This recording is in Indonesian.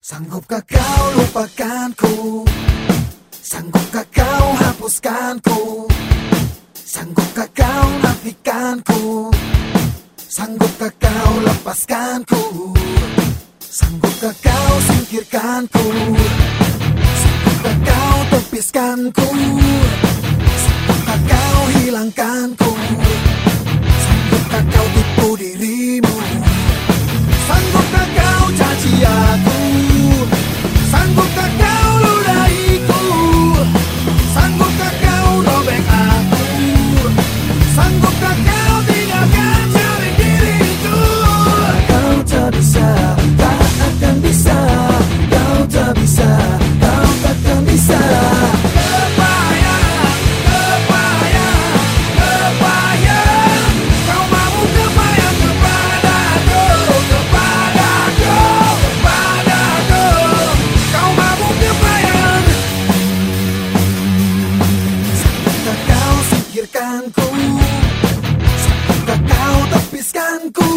Sanggupkah kau lupakanku? Sanggupkah kau hapuskanku? Sanggupkah kau nafikanku? Sanggupkah kau lepaskanku? Sanggupkah kau singkirkanku? Sanggupkah kau tepiskanku? Sanggupkah kau hilangkanku? Singkirkanku Sanggupkah kau tepiskanku